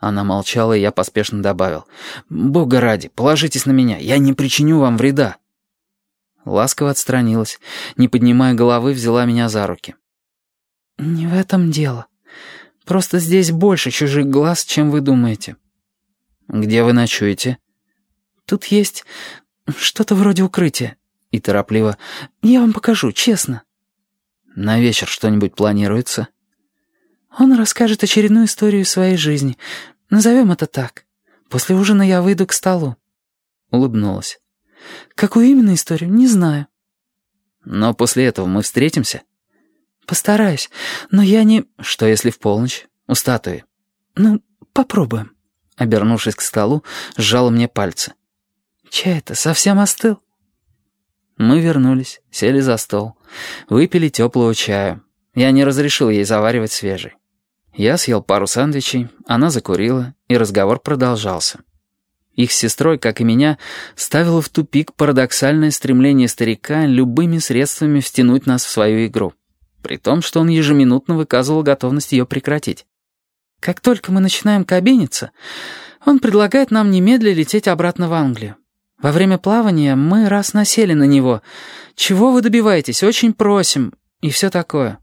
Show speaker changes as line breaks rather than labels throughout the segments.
Она молчала, и я поспешно добавил. «Бога ради, положитесь на меня, я не причиню вам вреда». Ласково отстранилась, не поднимая головы, взяла меня за руки. «Не в этом дело. Просто здесь больше чужих глаз, чем вы думаете». «Где вы ночуете?» «Тут есть что-то вроде укрытия». И торопливо. «Я вам покажу, честно». «На вечер что-нибудь планируется?» Он расскажет очередную историю своей жизни. Назовем это так. После ужина я выйду к столу». Улыбнулась. «Какую именно историю, не знаю». «Но после этого мы встретимся?» «Постараюсь, но я не...» «Что, если в полночь? У статуи?» «Ну, попробуем». Обернувшись к столу, сжала мне пальцы. «Чай-то совсем остыл?» Мы вернулись, сели за стол, выпили теплого чаю. Я не разрешил ей заваривать свежий. Я съел пару сэндвичей, она закурила, и разговор продолжался. Их с сестрой, как и меня, ставило в тупик парадоксальное стремление старика любыми средствами втянуть нас в свою игру, при том, что он ежеминутно выказывал готовность ее прекратить. Как только мы начинаем кабиниться, он предлагает нам немедля лететь обратно в Англию. Во время плавания мы раз насели на него. «Чего вы добиваетесь? Очень просим». И все такое.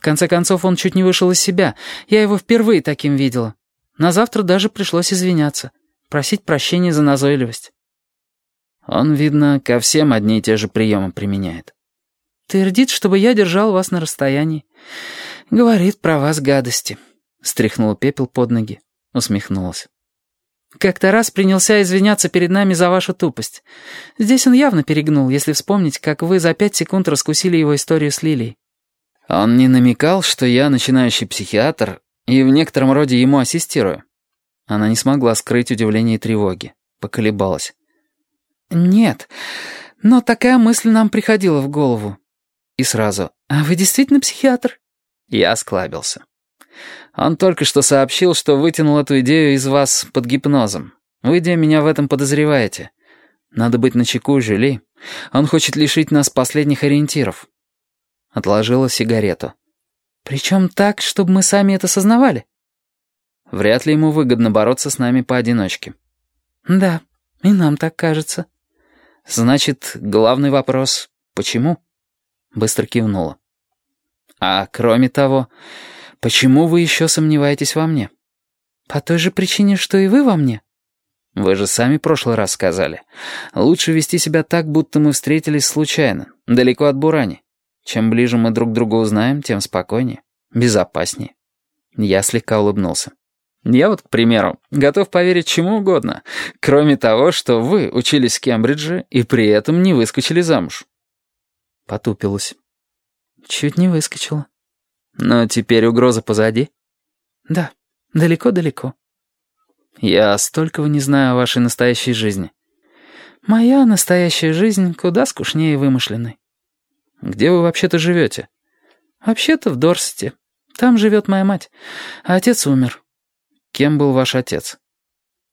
В конце концов, он чуть не вышел из себя. Я его впервые таким видела. На завтра даже пришлось извиняться. Просить прощения за назойливость. Он, видно, ко всем одни и те же приемы применяет. Твердит, чтобы я держал вас на расстоянии. Говорит про вас гадости. Стряхнула пепел под ноги. Усмехнулась. Как-то раз принялся извиняться перед нами за вашу тупость. Здесь он явно перегнул, если вспомнить, как вы за пять секунд раскусили его историю с Лилией. Он не намекал, что я начинающий психиатр и в некотором роде ему ассистирую. Она не смогла скрыть удивление и тревоги. Поколебалась. «Нет, но такая мысль нам приходила в голову». И сразу «А вы действительно психиатр?» Я осклабился. Он только что сообщил, что вытянул эту идею из вас под гипнозом. Вы, где меня в этом подозреваете. Надо быть начеку, Жюли. Он хочет лишить нас последних ориентиров. Отложила сигарету. «Причем так, чтобы мы сами это сознавали?» «Вряд ли ему выгодно бороться с нами поодиночке». «Да, и нам так кажется». «Значит, главный вопрос — почему?» Быстро кивнула. «А кроме того, почему вы еще сомневаетесь во мне?» «По той же причине, что и вы во мне». «Вы же сами в прошлый раз сказали. Лучше вести себя так, будто мы встретились случайно, далеко от Бурани. Чем ближе мы друг друга узнаем, тем спокойнее, безопаснее. Я слегка улыбнулся. Я вот, к примеру, готов поверить чему угодно, кроме того, что вы учились в Кембридже и при этом не выскочили замуж. Потупилась. Чуть не выскочила. Но теперь угроза позади? Да, далеко-далеко. Я столького не знаю о вашей настоящей жизни. Моя настоящая жизнь куда скучнее вымышленной. «Где вы вообще-то живете?» «Вообще-то в Дорсете. Там живет моя мать. А отец умер». «Кем был ваш отец?»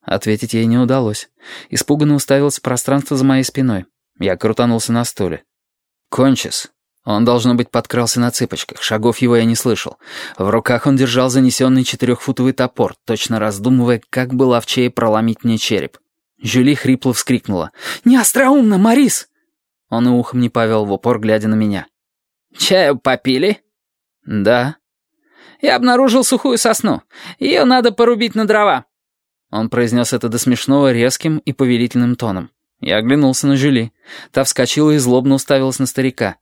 Ответить ей не удалось. Испуганно уставился пространство за моей спиной. Я крутанулся на стуле. «Кончис». Он, должно быть, подкрался на цыпочках. Шагов его я не слышал. В руках он держал занесенный четырехфутовый топор, точно раздумывая, как бы ловчее проломить мне череп. Жюли хрипло вскрикнула. «Не остроумно, Марис!» Он и ухом не повел в упор, глядя на меня. «Чаю попили?» «Да». «Я обнаружил сухую сосну. Ее надо порубить на дрова». Он произнес это до смешного резким и повелительным тоном. Я оглянулся на Жюли. Та вскочила и злобно уставилась на старика.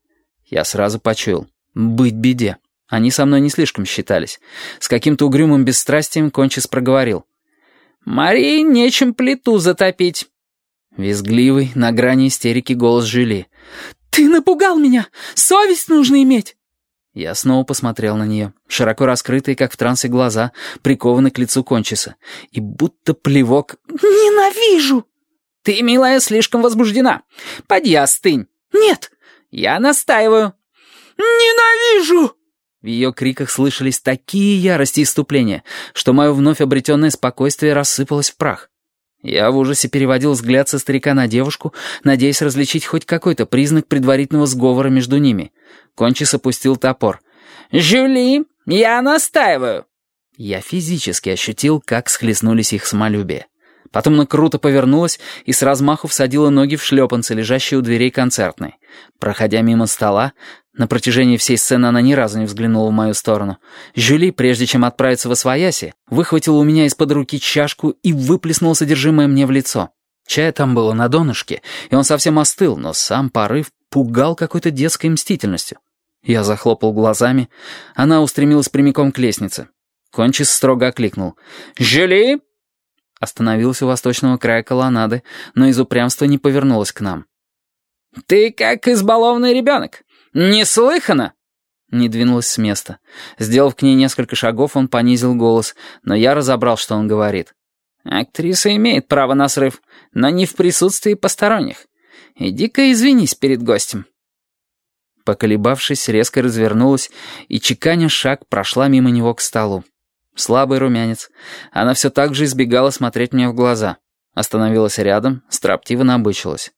Я сразу почуял. «Быть беде». Они со мной не слишком считались. С каким-то угрюмым бесстрастием Кончис проговорил. «Марии нечем плиту затопить». Визгливый, на грани истерики голос Жюли. «Ты напугал меня! Совесть нужно иметь!» Я снова посмотрел на нее. Широко раскрытые, как в трансе, глаза, прикованы к лицу кончиса. И будто плевок... «Ненавижу!» «Ты, милая, слишком возбуждена. Поди остынь». «Нет!» «Я настаиваю». «Ненавижу!» В ее криках слышались такие ярости и иступления, что мое вновь обретенное спокойствие рассыпалось в прах. Я в ужасе переводил взгляд со старика на девушку, надеясь различить хоть какой-то признак предварительного сговора между ними. Кончис опустил топор. «Жюли, я настаиваю!» Я физически ощутил, как схлестнулись их самолюбие. Потом она круто повернулась и с размаху всадила ноги в шлепанцы, лежащие у дверей концертной. Проходя мимо стола, на протяжении всей сцены она ни разу не взглянула в мою сторону. Жюли, прежде чем отправиться в освояси, выхватила у меня из-под руки чашку и выплеснула содержимое мне в лицо. Чая там было на донышке, и он совсем остыл, но сам порыв пугал какой-то детской мстительностью. Я захлопал глазами. Она устремилась прямиком к лестнице. Кончис строго окликнул. «Жюли!» Остановилась у восточного края колоннады, но из упрямства не повернулась к нам. «Ты как избалованный ребенок! Неслыханно!» Не двинулась с места. Сделав к ней несколько шагов, он понизил голос, но я разобрал, что он говорит. «Актриса имеет право на срыв, но не в присутствии посторонних. Иди-ка извинись перед гостем». Поколебавшись, резко развернулась и, чеканя шаг, прошла мимо него к столу. Слабый румянец. Она все так же избегала смотреть мне в глаза. Остановилась рядом, строптиво набычилась.